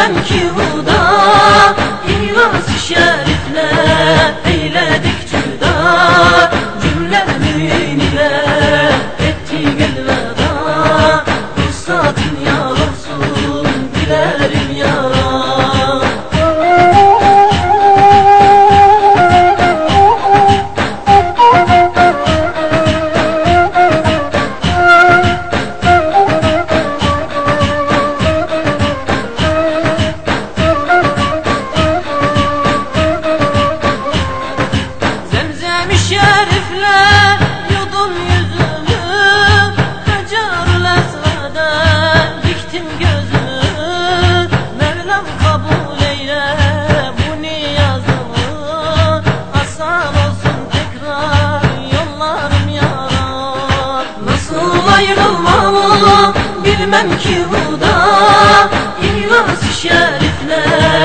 bilmem ki bu da İhlas şerifle eyledik. bilmem ki bu da. İlyas-ı Şerifler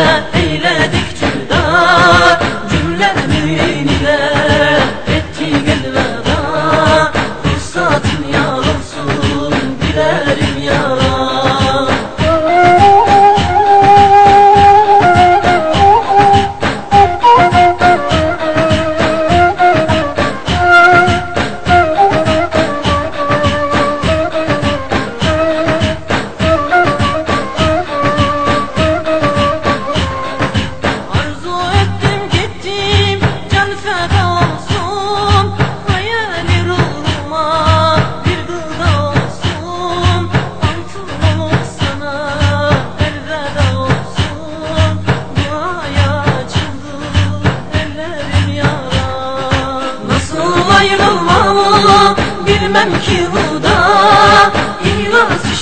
bilmem ki bu da İlaç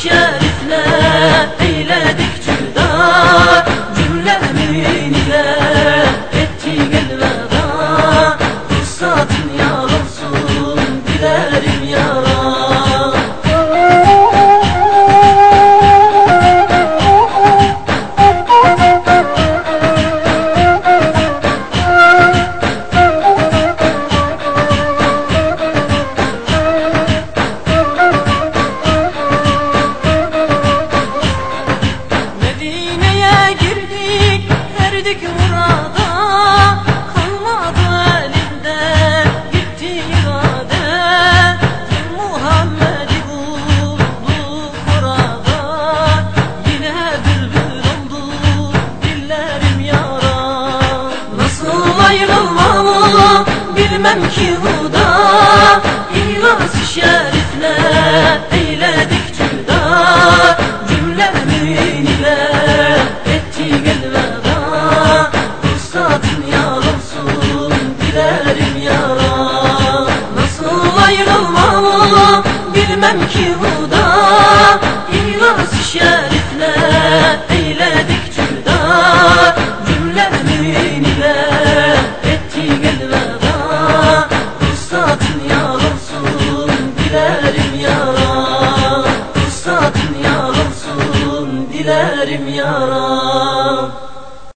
bilmem ki bu da. İlyas-ı Şerif'le eyledik cüda. Cümle mümin ile ettik elveda Fırsatın yar olsun dilerim yara. Nasıl ayrılmalı bilmem ki bu da. İlyas-ı Şerif'le yaram Fırsatın yarımsın dilerim yaram.